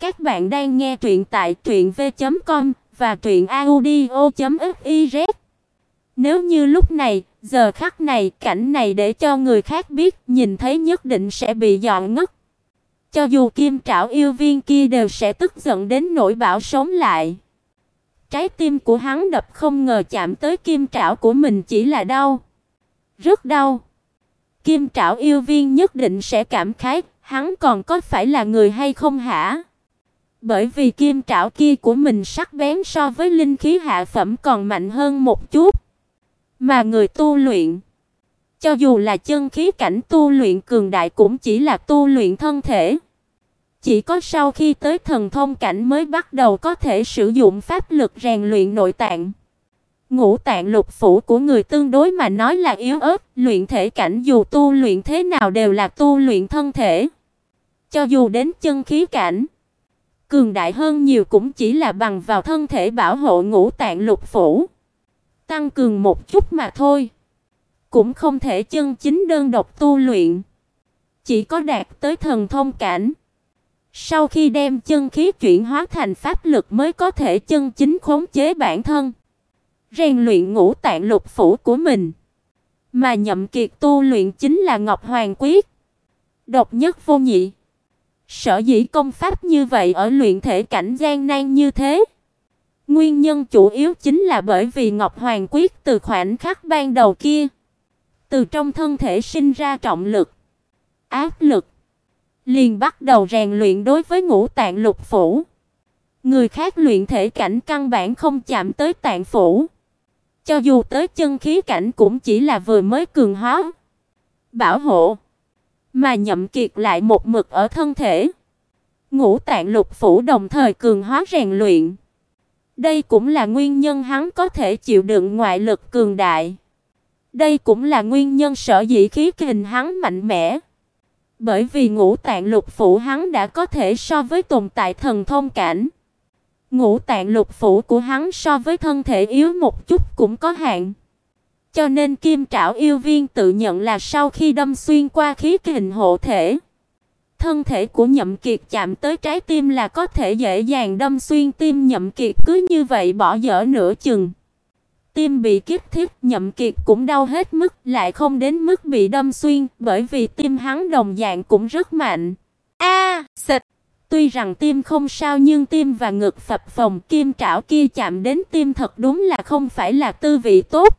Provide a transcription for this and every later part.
Các bạn đang nghe truyện tại truyệnv.com và truyệnaudio.fiz. Nếu như lúc này, giờ khắc này, cảnh này để cho người khác biết, nhìn thấy nhất định sẽ bị dọn ngất. Cho dù Kim Trảo yêu viên kia đều sẽ tức giận đến nỗi bão sống lại. Trái tim của hắn đập không ngờ chạm tới kim trảo của mình chỉ là đau. Rất đau. Kim Trảo yêu viên nhất định sẽ cảm khái, hắn còn có phải là người hay không hả? Bởi vì kim trảo kia của mình sắc bén so với linh khí hạ phẩm còn mạnh hơn một chút. Mà người tu luyện, cho dù là chân khí cảnh tu luyện cường đại cũng chỉ là tu luyện thân thể. Chỉ có sau khi tới thần thông cảnh mới bắt đầu có thể sử dụng pháp lực rèn luyện nội tạng. Ngũ tạng lục phủ của người tương đối mà nói là yếu ớt, luyện thể cảnh dù tu luyện thế nào đều là tu luyện thân thể. Cho dù đến chân khí cảnh, cường đại hơn nhiều cũng chỉ là bằng vào thân thể bảo hộ ngũ tạng lục phủ, tăng cường một chút mà thôi, cũng không thể chân chính đơn độc tu luyện. Chỉ có đạt tới thần thông cảnh, sau khi đem chân khí chuyển hóa thành pháp lực mới có thể chân chính khống chế bản thân rèn luyện ngũ tạng lục phủ của mình. Mà Nhậm Kiệt tu luyện chính là Ngọc Hoàng quyết, độc nhất vô nhị. Sở dĩ công pháp như vậy ở luyện thể cảnh gian nan như thế, nguyên nhân chủ yếu chính là bởi vì Ngọc Hoàng quyết từ khoảnh khắc ban đầu kia, từ trong thân thể sinh ra trọng lực, áp lực, liền bắt đầu rèn luyện đối với ngũ tạng lục phủ. Người khác luyện thể cảnh căn bản không chạm tới tạng phủ. Cho dù tới chân khí cảnh cũng chỉ là vừa mới cường hóa, bảo hộ, mà Nhậm Kiệt lại một mực ở thân thể. Ngũ tạng lục phủ đồng thời cường hóa rèn luyện. Đây cũng là nguyên nhân hắn có thể chịu đựng ngoại lực cường đại. Đây cũng là nguyên nhân sở dĩ khí kình hắn mạnh mẽ. Bởi vì ngũ tạng lục phủ hắn đã có thể so với tồn tại thần thông cảnh. Ngũ tạng lục phủ của hắn so với thân thể yếu một chút cũng có hạn. Cho nên Kim Trảo yêu viên tự nhận là sau khi đâm xuyên qua khí kình hộ thể, thân thể của Nhậm Kiệt chạm tới trái tim là có thể dễ dàng đâm xuyên tim Nhậm Kiệt cứ như vậy bỏ dở nửa chừng. Tim bị kích thích, Nhậm Kiệt cũng đau hết mức, lại không đến mức bị đâm xuyên, bởi vì tim hắn đồng dạng cũng rất mạnh. A, à, Tuy rằng tim không sao nhưng tim và ngực phập phồng kim trảo kia chạm đến tim thật đúng là không phải là tư vị tốt.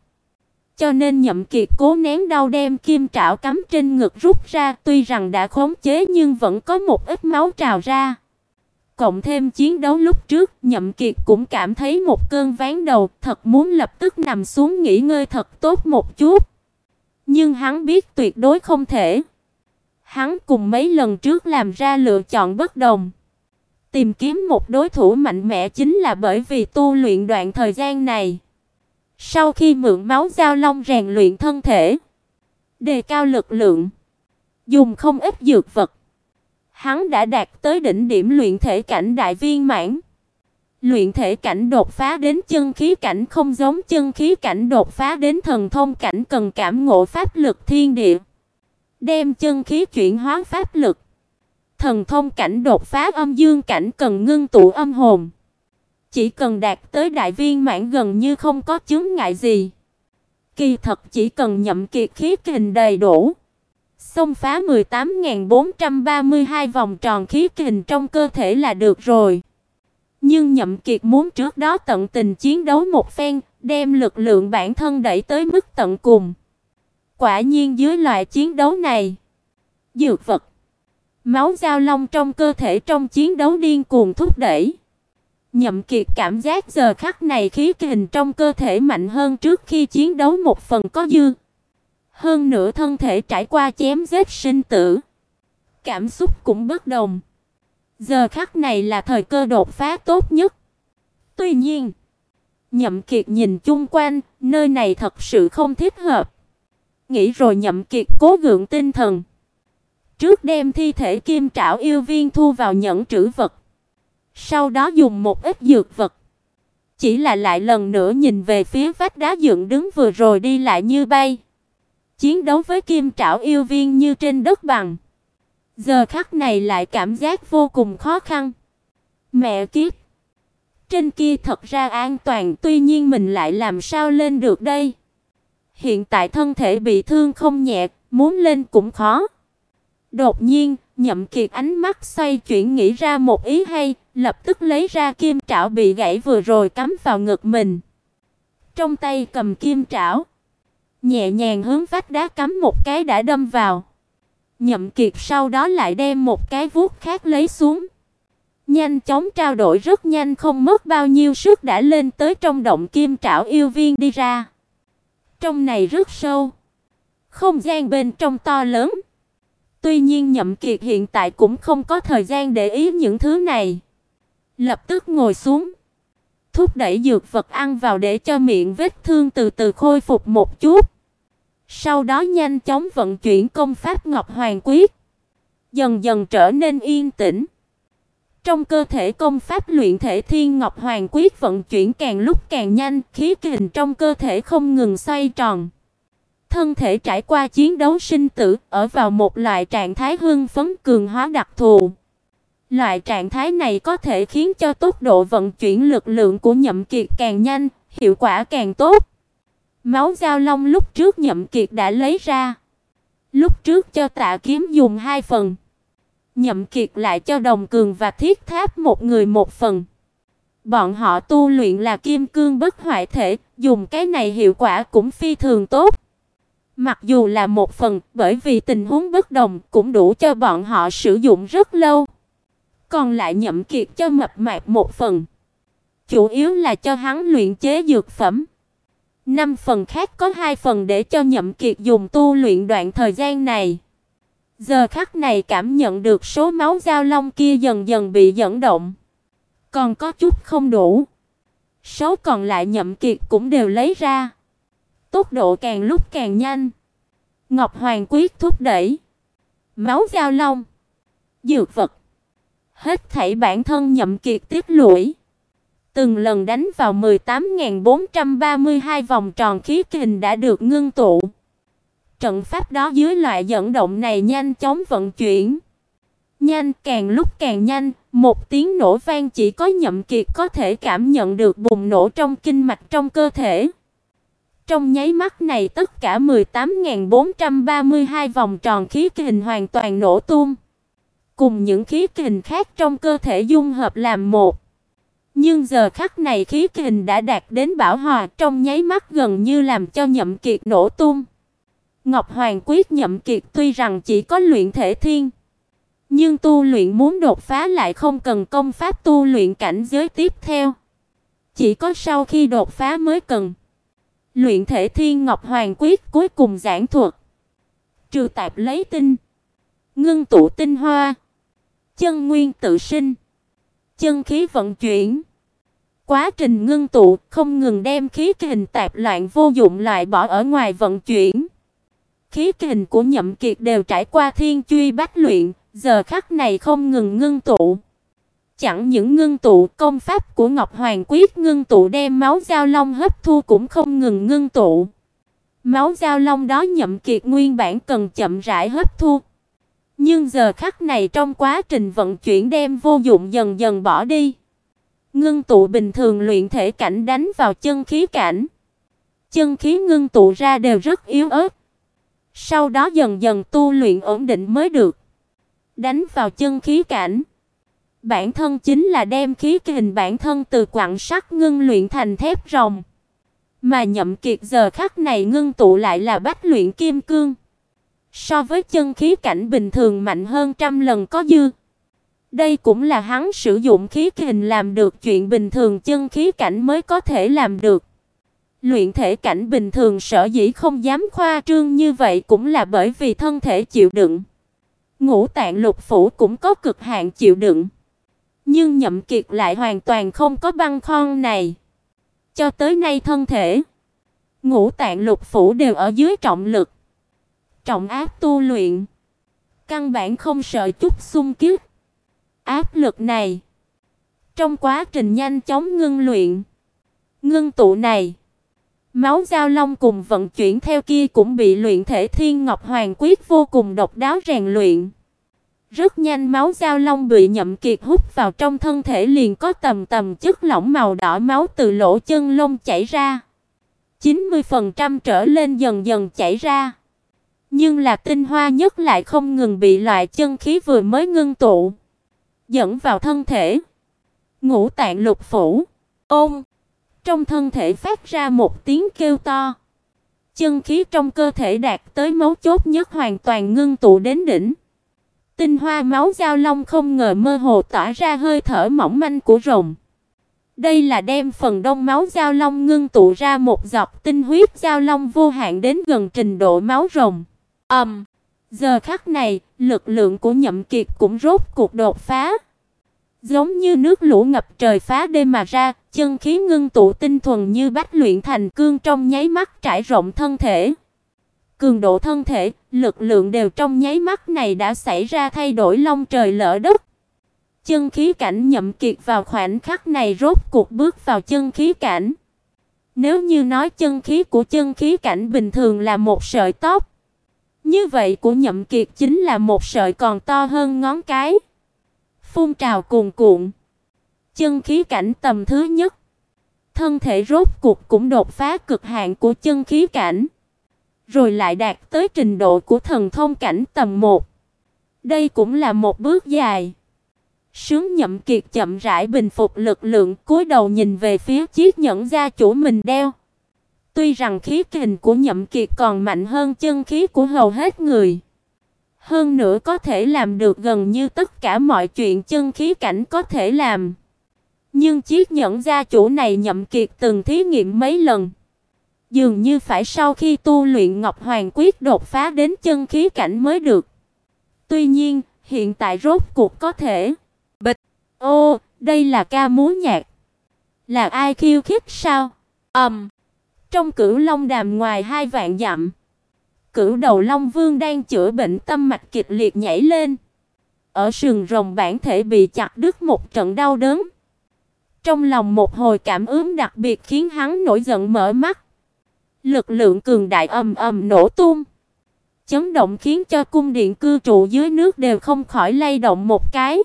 Cho nên Nhậm Kiệt cố nén đau đem kim trảo cắm trên ngực rút ra, tuy rằng đã khống chế nhưng vẫn có một ít máu trào ra. Cộng thêm chiến đấu lúc trước, Nhậm Kiệt cũng cảm thấy một cơn ván đầu, thật muốn lập tức nằm xuống nghỉ ngơi thật tốt một chút. Nhưng hắn biết tuyệt đối không thể. Hắn cùng mấy lần trước làm ra lựa chọn bất đồng. Tìm kiếm một đối thủ mạnh mẽ chính là bởi vì tu luyện đoạn thời gian này. Sau khi mượn máu giao long rèn luyện thân thể, đề cao lực lượng, dùng không ít dược vật, hắn đã đạt tới đỉnh điểm luyện thể cảnh đại viên mãn. Luyện thể cảnh đột phá đến chân khí cảnh không giống chân khí cảnh đột phá đến thần thông cảnh cần cảm ngộ pháp lực thiên địa đem chân khí chuyển hóa pháp lực. Thần thông cảnh đột phá âm dương cảnh cần ngưng tụ âm hồn. Chỉ cần đạt tới đại viên mãn gần như không có chướng ngại gì. Kỳ thật chỉ cần nhậm kiệt khí kình đầy đủ, xông phá 18432 vòng tròn khí kình trong cơ thể là được rồi. Nhưng Nhậm Kiệt muốn trước đó tận tình chiến đấu một phen, đem lực lượng bản thân đẩy tới mức tận cùng. Quả nhiên dưới loại chiến đấu này, dược vật, máu giao long trong cơ thể trong chiến đấu điên cuồng thúc đẩy. Nhậm Kiệt cảm giác giờ khắc này khí kình trong cơ thể mạnh hơn trước khi chiến đấu một phần có dư. Hơn nữa thân thể trải qua chém giết sinh tử, cảm xúc cũng bất đồng. Giờ khắc này là thời cơ đột phá tốt nhất. Tuy nhiên, Nhậm Kiệt nhìn chung quanh, nơi này thật sự không thích hợp. Nghĩ rồi Nhậm Kiệt cố gượng tinh thần. Trước đem thi thể Kim Trảo yêu viên thu vào nhẫn trữ vật. Sau đó dùng một ít dược vật. Chỉ là lại lần nữa nhìn về phía vách đá dựng đứng vừa rồi đi lại như bay. Chiến đấu với Kim Trảo yêu viên như trên đất bằng. Giờ khắc này lại cảm giác vô cùng khó khăn. Mẹ kiếp. Trên kia thật ra an toàn, tuy nhiên mình lại làm sao lên được đây? Hiện tại thân thể bị thương không nhẹ, muốn lên cũng khó. Đột nhiên, Nhậm Kiệt ánh mắt xoay chuyển nghĩ ra một ý hay, lập tức lấy ra kim trảo bị gãy vừa rồi cắm vào ngực mình. Trong tay cầm kim trảo, nhẹ nhàng hướng vách đá cắm một cái đã đâm vào. Nhậm Kiệt sau đó lại đem một cái vuốt khác lấy xuống. Nhanh chóng trao đổi rất nhanh không mất bao nhiêu sức đã lên tới trong động kim trảo yêu viên đi ra. Trong này rất sâu, không gian bên trong to lớn. Tuy nhiên Nhậm Kiệt hiện tại cũng không có thời gian để ý những thứ này. Lập tức ngồi xuống, thúc đẩy dược vật ăn vào để cho miệng vết thương từ từ khôi phục một chút. Sau đó nhanh chóng vận chuyển công pháp Ngọc Hoàng Quyết, dần dần trở nên yên tĩnh. Trong cơ thể công pháp luyện thể Thiên Ngọc Hoàng Quyết vận chuyển càng lúc càng nhanh, khí kình trong cơ thể không ngừng xoay tròn. Thân thể trải qua chiến đấu sinh tử, ở vào một loại trạng thái hưng phấn cường hóa đặc thù. Loại trạng thái này có thể khiến cho tốc độ vận chuyển lực lượng của Nhậm Kiệt càng nhanh, hiệu quả càng tốt. Máu giao long lúc trước Nhậm Kiệt đã lấy ra. Lúc trước cho Tạ Kiếm dùng hai phần. Nhậm Kiệt lại cho Đồng Cường và Thiết Tháp một người một phần. Bọn họ tu luyện là kim cương bất hoại thể, dùng cái này hiệu quả cũng phi thường tốt. Mặc dù là một phần, bởi vì tình huống bất đồng cũng đủ cho bọn họ sử dụng rất lâu. Còn lại Nhậm Kiệt cho mập mạp một phần. Chủ yếu là cho hắn luyện chế dược phẩm. Năm phần khác có hai phần để cho Nhậm Kiệt dùng tu luyện đoạn thời gian này. Giờ khắc này cảm nhận được số máu giao long kia dần dần bị dẫn động. Còn có chút không đủ. Số còn lại Nhậm Kiệt cũng đều lấy ra. Tốc độ càng lúc càng nhanh. Ngọc Hoàng quyết thúc đẩy. Máu giao long. Dược vật. Hết thảy bản thân Nhậm Kiệt tiết lũy. Từng lần đánh vào 18432 vòng tròn khí kình đã được ngưng tụ. Trận pháp đó dưới loại dẫn động này nhanh chóng vận chuyển. Nhanh càng lúc càng nhanh, một tiếng nổ vang chỉ có Nhậm Kiệt có thể cảm nhận được bùng nổ trong kinh mạch trong cơ thể. Trong nháy mắt này tất cả 18432 vòng tròn khí kình hoàn toàn nổ tung, cùng những khí kình khác trong cơ thể dung hợp làm một. Nhưng giờ khắc này khí kình đã đạt đến bảo hòa, trong nháy mắt gần như làm cho Nhậm Kiệt nổ tung. Ngọc Hoàng quyết Nhậm Kiệt tuy rằng chỉ có luyện thể thiên, nhưng tu luyện muốn đột phá lại không cần công pháp tu luyện cảnh giới tiếp theo. Chỉ có sau khi đột phá mới cần. Luyện thể Thiên Ngọc Hoàng quyết cuối cùng giảng thuật. Trừ tạp lấy tinh, ngưng tụ tinh hoa, chân nguyên tự sinh, chân khí vận chuyển. Quá trình ngưng tụ không ngừng đem khí kình tạp loạn vô dụng loại bỏ ở ngoài vận chuyển. Khí kình của Nhậm Kiệt đều trải qua thiên truy bách luyện, giờ khắc này không ngừng ngưng tụ. Chẳng những ngưng tụ, công pháp của Ngọc Hoàng Quyết ngưng tụ đem máu giao long hấp thu cũng không ngừng ngưng tụ. Máu giao long đó Nhậm Kiệt nguyên bản cần chậm rãi hấp thu. Nhưng giờ khắc này trong quá trình vận chuyển đem vô dụng dần dần bỏ đi. Ngưng tụ bình thường luyện thể cảnh đánh vào chân khí cảnh. Chân khí ngưng tụ ra đều rất yếu ớt. Sau đó dần dần tu luyện ổn định mới được. Đánh vào chân khí cảnh. Bản thân chính là đem khí kình bản thân từ quặng sắt ngưng luyện thành thép rồng. Mà Nhậm Kiệt giờ khắc này ngưng tụ lại là bách luyện kim cương. So với chân khí cảnh bình thường mạnh hơn trăm lần có dư. Đây cũng là hắn sử dụng khí kình làm được chuyện bình thường chân khí cảnh mới có thể làm được. Luyện thể cảnh bình thường sở dĩ không dám khoa trương như vậy cũng là bởi vì thân thể chịu đựng. Ngũ tạng lục phủ cũng có cực hạn chịu đựng. Nhưng Nhậm Kiệt lại hoàn toàn không có băng khoăn này. Cho tới nay thân thể, ngũ tạng lục phủ đều ở dưới trọng lực. Trọng áp tu luyện, căn bản không sợ chút xung kích. Áp lực này, trong quá trình nhanh chóng ngưng luyện, ngưng tụ này, máu giao long cùng vận chuyển theo kia cũng bị luyện thể Thiên Ngọc Hoàng quyết vô cùng độc đáo rèn luyện. Rất nhanh máu giao long bị Nhậm Kiệt hút vào trong thân thể liền có tầm tầm chất lỏng màu đỏ máu từ lỗ chân lông chảy ra. 90% trở lên dần dần chảy ra. Nhưng là tinh hoa nhất lại không ngừng bị loại chân khí vừa mới ngưng tụ dẫn vào thân thể. Ngũ tạng lục phủ, ôm trong thân thể phát ra một tiếng kêu to. Chân khí trong cơ thể đạt tới mấu chốt nhất hoàn toàn ngưng tụ đến đỉnh. Tinh hoa máu giao long không ngờ mơ hồ tỏa ra hơi thở mỏng manh của rồng. Đây là đem phần đông máu giao long ngưng tụ ra một giọt tinh huyết giao long vô hạn đến gần trình độ máu rồng. Ầm. Um, giờ khắc này, lực lượng của Nhậm Kiệt cũng rốt cuộc đột phá. Giống như nước lũ ngập trời phá đêm mà ra, chân khí ngưng tụ tinh thuần như bách luyện thành cương trong nháy mắt trải rộng thân thể. Cường độ thân thể, lực lượng đều trong nháy mắt này đã xảy ra thay đổi long trời lở đất. Chân khí cảnh nhậm kiệt vào khoảnh khắc này rốt cuộc bước vào chân khí cảnh. Nếu như nói chân khí của chân khí cảnh bình thường là một sợi tóc, như vậy của nhậm kiệt chính là một sợi còn to hơn ngón cái. Phun trào cuồn cuộn. Chân khí cảnh tầm thứ nhất. Thân thể rốt cuộc cũng đột phá cực hạn của chân khí cảnh, rồi lại đạt tới trình độ của thần thông cảnh tầm 1. Đây cũng là một bước dài. Sướng Nhậm Kiệt chậm rãi bình phục lực lượng, cúi đầu nhìn về phía chiếc nhẫn gia chủ mình đeo. Tuy rằng khí kình của Nhậm Kiệt còn mạnh hơn chân khí của hầu hết người, hơn nữa có thể làm được gần như tất cả mọi chuyện chân khí cảnh có thể làm. Nhưng chiếc nhẫn gia chủ này Nhậm Kiệt từng thí nghiệm mấy lần, dường như phải sau khi tu luyện Ngọc Hoàng quyết đột phá đến chân khí cảnh mới được. Tuy nhiên, hiện tại rốt cuộc có thể. Bịch. Ô, đây là ca múa nhạc. Là ai khiêu khích sao? Ầm. Um. Trong Cửu Long Đàm ngoài hai vạn dặm, Cửu Đầu Long Vương đang chữa bệnh tâm mạch kịch liệt nhảy lên. Ở sườn rồng bản thể bị chặt đứt một trận đau đớn. Trong lòng một hồi cảm ứng đặc biệt khiến hắn nổi giận mở mắt. Lực lượng cường đại ầm ầm nổ tung. Chấn động khiến cho cung điện cư trụ dưới nước đều không khỏi lay động một cái.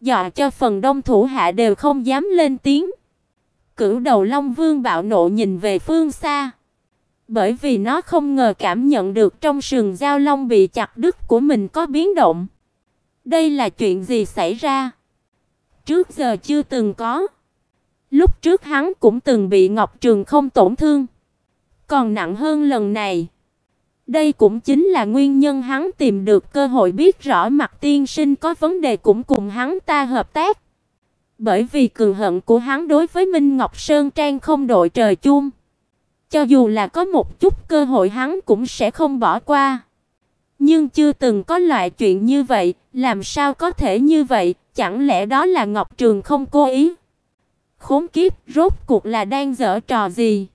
Dọa cho phần đông thủ hạ đều không dám lên tiếng. Cửu đầu Long Vương bạo nộ nhìn về phương xa. Bởi vì nó không ngờ cảm nhận được trong sườn giao long bị chặt đứt của mình có biến động. Đây là chuyện gì xảy ra? Trước giờ chưa từng có. Lúc trước hắn cũng từng bị Ngọc Trường không tổn thương. Còn nặng hơn lần này. Đây cũng chính là nguyên nhân hắn tìm được cơ hội biết rõ mặt tiên sinh có vấn đề cũng cùng hắn ta hợp tác. Bởi vì cường hận của hắn đối với Minh Ngọc Sơn Trang không đội trời chung. Cho dù là có một chút cơ hội hắn cũng sẽ không bỏ qua. Nhưng chưa từng có loại chuyện như vậy, làm sao có thể như vậy, chẳng lẽ đó là Ngọc Trường không cố ý? Khốn kiếp, rốt cuộc là đang giở trò gì?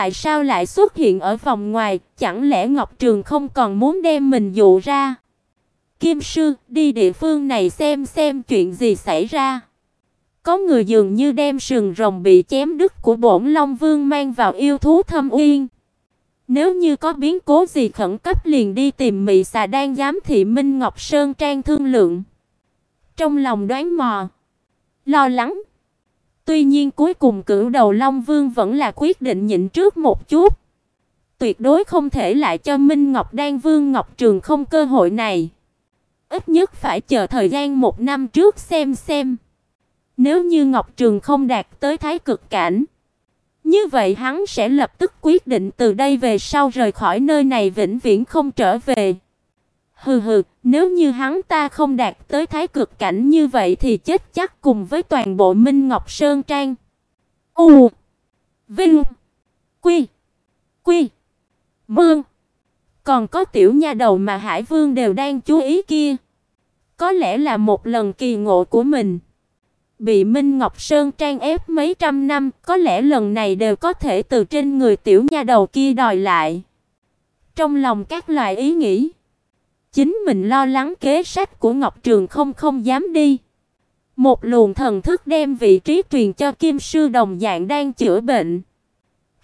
Tại sao lại xuất hiện ở vòng ngoài, chẳng lẽ Ngọc Trường không còn muốn đem mình dụ ra? Kim sư, đi địa phương này xem xem chuyện gì xảy ra. Có người dường như đem sừng rồng bị chém đứt của Bổn Long Vương mang vào yêu thú thâm uyên. Nếu như có biến cố gì khẩn cấp liền đi tìm Mị Xà đang giám thị Minh Ngọc Sơn trang thương lượng. Trong lòng đoán mò, lo lắng. Tuy nhiên cuối cùng Cửu Đầu Long Vương vẫn là quyết định nhịn trước một chút. Tuyệt đối không thể lại cho Minh Ngọc Đan Vương Ngọc Trường không cơ hội này. Ít nhất phải chờ thời gian một năm trước xem xem. Nếu như Ngọc Trường không đạt tới thái cực cảnh, như vậy hắn sẽ lập tức quyết định từ đây về sau rời khỏi nơi này vĩnh viễn không trở về. Hừ hừ, nếu như hắn ta không đạt tới thái cực cảnh như vậy thì chết chắc cùng với toàn bộ Minh Ngọc Sơn Trang. U Vinh Quy Quy Mương Còn có tiểu nha đầu mà Hải Vương đều đang chú ý kia. Có lẽ là một lần kỳ ngộ của mình bị Minh Ngọc Sơn trang ép mấy trăm năm, có lẽ lần này đều có thể từ trên người tiểu nha đầu kia đòi lại. Trong lòng các loại ý nghĩ, chính mình lo lắng kế sách của Ngọc Trường không không dám đi. Một luồng thần thức đem vị trí truyền cho Kim sư đồng dạng đang chữa bệnh.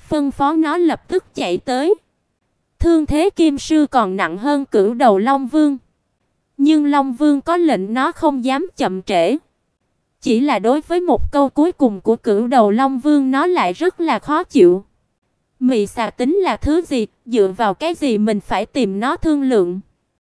Phân phó nó lập tức chạy tới. Thương thế Kim sư còn nặng hơn Cửu Đầu Long Vương. Nhưng Long Vương có lệnh nó không dám chậm trễ. Chỉ là đối với một câu cuối cùng của cửu đầu Long Vương nó lại rất là khó chịu. Mị xà tính là thứ gì, dựa vào cái gì mình phải tìm nó thương lượng?